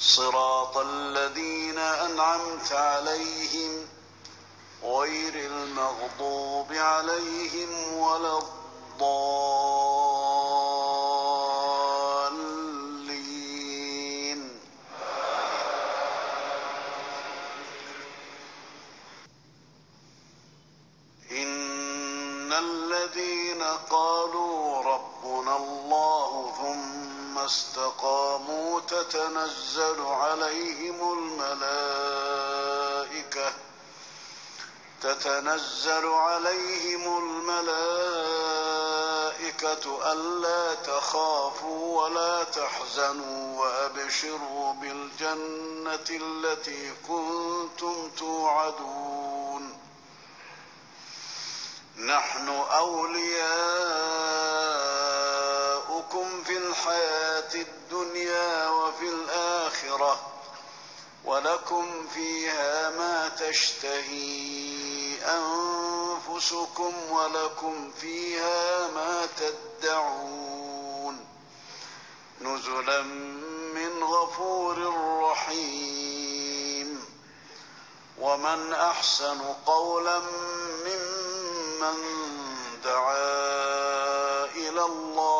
صراط الذين أنعمت عليهم غير المغضوب عليهم ولا الضالين. إن الذين قالوا ربنا الله ما استقاموا تتنزل عليهم الملائكة تتنزل عليهم الملائكة ألا تخافوا ولا تحزنوا وأبشروا بالجنة التي كنتم توعدون نحن أولياء في الحياة الدنيا وفي الآخرة ولكم فيها ما تشتهي أنفسكم ولكم فيها ما تدعون نزلا من غفور رحيم ومن أحسن قولا ممن دعا إلى الله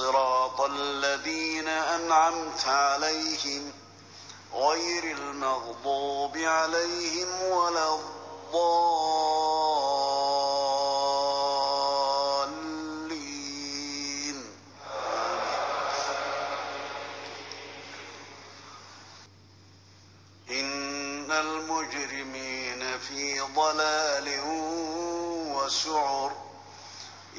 صراط الذين أنعمت عليهم غير المغضوب عليهم ولا الضالين. إن المجرمين في ضلال وسعر.